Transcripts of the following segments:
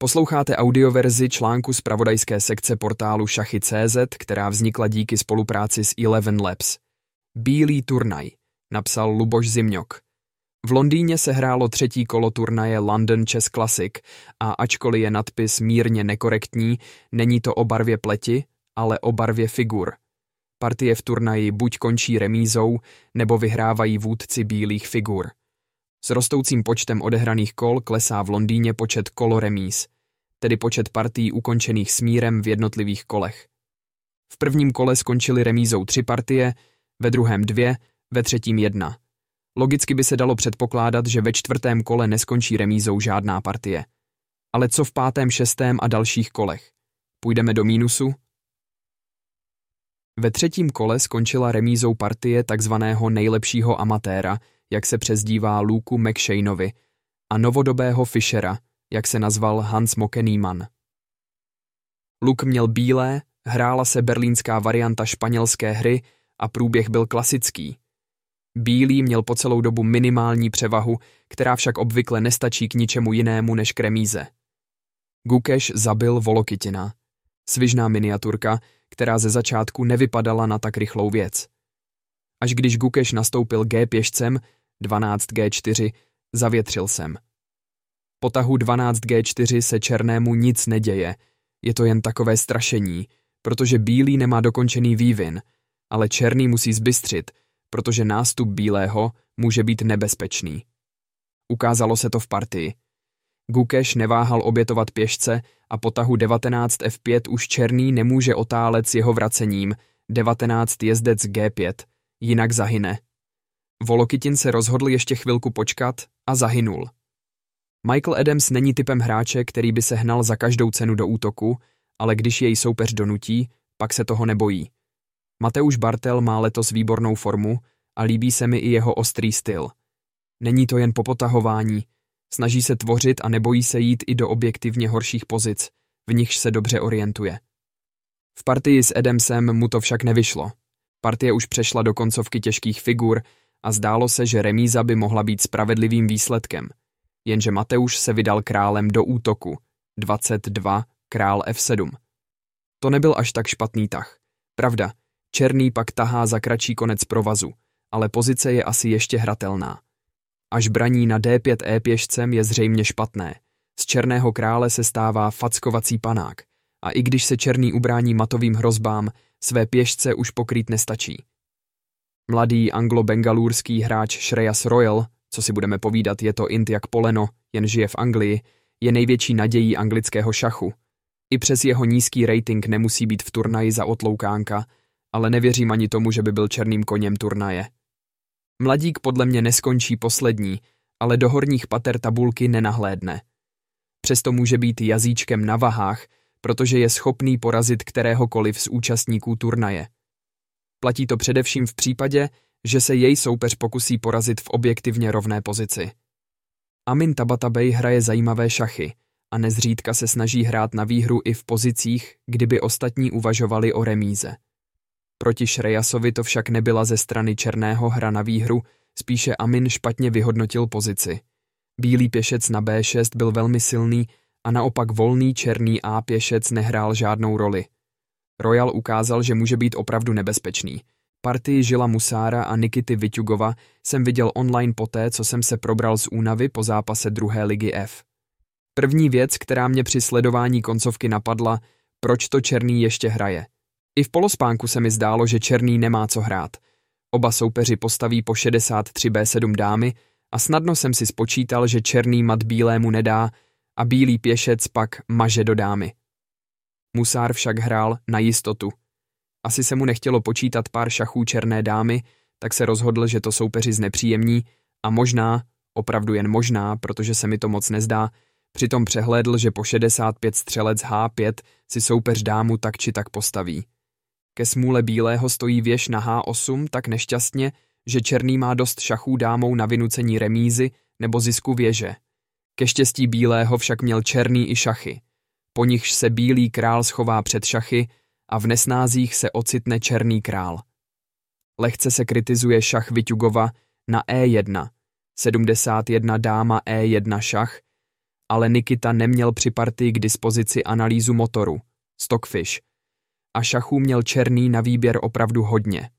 Posloucháte audioverzi článku z pravodajské sekce portálu Šachy.cz, která vznikla díky spolupráci s Eleven Labs. Bílý turnaj, napsal Luboš Zimňok. V Londýně se hrálo třetí kolo turnaje London Chess Classic a ačkoliv je nadpis mírně nekorektní, není to o barvě pleti, ale o barvě figur. Partie v turnaji buď končí remízou, nebo vyhrávají vůdci bílých figur. S rostoucím počtem odehraných kol klesá v Londýně počet koloremíz, tedy počet partí ukončených smírem v jednotlivých kolech. V prvním kole skončily remízou tři partie, ve druhém dvě, ve třetím jedna. Logicky by se dalo předpokládat, že ve čtvrtém kole neskončí remízou žádná partie. Ale co v pátém, šestém a dalších kolech? Půjdeme do mínusu? Ve třetím kole skončila remízou partie takzvaného nejlepšího amatéra, jak se přezdívá Luku McShaneovi, a novodobého Fischera, jak se nazval Hans Mokeníman. Luk měl bílé, hrála se berlínská varianta španělské hry a průběh byl klasický. Bílý měl po celou dobu minimální převahu, která však obvykle nestačí k ničemu jinému než k remíze. Gukeš zabil Volokytina, svižná miniaturka, která ze začátku nevypadala na tak rychlou věc. Až když Gukeš nastoupil G pěšcem, 12G4, zavětřil jsem. Po tahu 12G4 se černému nic neděje, je to jen takové strašení, protože bílý nemá dokončený vývin, ale černý musí zbystřit, protože nástup bílého může být nebezpečný. Ukázalo se to v partii. Gukeš neváhal obětovat pěšce a po tahu 19 F5 už černý nemůže otálet s jeho vracením, 19 jezdec G5, jinak zahyne. Volokytin se rozhodl ještě chvilku počkat a zahynul. Michael Adams není typem hráče, který by se hnal za každou cenu do útoku, ale když jej soupeř donutí, pak se toho nebojí. Mateusz Bartel má letos výbornou formu a líbí se mi i jeho ostrý styl. Není to jen popotahování, snaží se tvořit a nebojí se jít i do objektivně horších pozic, v nichž se dobře orientuje. V partii s Adamsem mu to však nevyšlo. Partie už přešla do koncovky těžkých figur a zdálo se, že remíza by mohla být spravedlivým výsledkem. Jenže Mateuš se vydal králem do útoku. 22, král F7. To nebyl až tak špatný tah. Pravda, černý pak tahá za kratší konec provazu, ale pozice je asi ještě hratelná. Až braní na D5 E pěšcem je zřejmě špatné. Z černého krále se stává fackovací panák a i když se černý ubrání matovým hrozbám, své pěšce už pokrýt nestačí. Mladý anglo-bengalurský hráč Shreyas Royal, co si budeme povídat, je to int jak poleno, jen žije v Anglii, je největší nadějí anglického šachu. I přes jeho nízký rating nemusí být v turnaji za otloukánka, ale nevěřím ani tomu, že by byl černým koněm turnaje. Mladík podle mě neskončí poslední, ale do horních pater tabulky nenahlédne. Přesto může být jazyčkem na vahách, protože je schopný porazit kteréhokoliv z účastníků turnaje. Platí to především v případě, že se jej soupeř pokusí porazit v objektivně rovné pozici. Amin Tabatabej hraje zajímavé šachy a nezřídka se snaží hrát na výhru i v pozicích, kdyby ostatní uvažovali o remíze. Proti Šrejasovi to však nebyla ze strany černého hra na výhru, spíše Amin špatně vyhodnotil pozici. Bílý pěšec na B6 byl velmi silný a naopak volný černý A pěšec nehrál žádnou roli. Royal ukázal, že může být opravdu nebezpečný. Partii Žila Musára a Nikity Vyťugova jsem viděl online poté, co jsem se probral z únavy po zápase druhé ligy F. První věc, která mě při sledování koncovky napadla, proč to Černý ještě hraje. I v polospánku se mi zdálo, že Černý nemá co hrát. Oba soupeři postaví po 63 B7 dámy a snadno jsem si spočítal, že Černý mat bílému nedá a bílý pěšec pak maže do dámy. Musár však hrál na jistotu. Asi se mu nechtělo počítat pár šachů černé dámy, tak se rozhodl, že to soupeři znepříjemní a možná, opravdu jen možná, protože se mi to moc nezdá, přitom přehlédl, že po 65 střelec H5 si soupeř dámu tak či tak postaví. Ke smůle bílého stojí věž na H8 tak nešťastně, že černý má dost šachů dámou na vynucení remízy nebo zisku věže. Ke štěstí bílého však měl černý i šachy po nichž se bílý král schová před šachy a v nesnázích se ocitne černý král. Lehce se kritizuje šach Vyťugova na E1, 71 dáma E1 šach ale Nikita neměl při partii k dispozici analýzu motoru, Stockfish, a šachů měl černý na výběr opravdu hodně.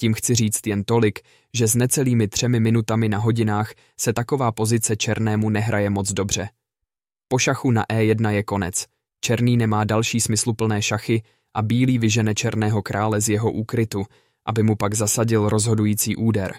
Tím chci říct jen tolik, že s necelými třemi minutami na hodinách se taková pozice černému nehraje moc dobře. Po šachu na E1 je konec. Černý nemá další smysluplné šachy a bílý vyžene černého krále z jeho úkrytu, aby mu pak zasadil rozhodující úder.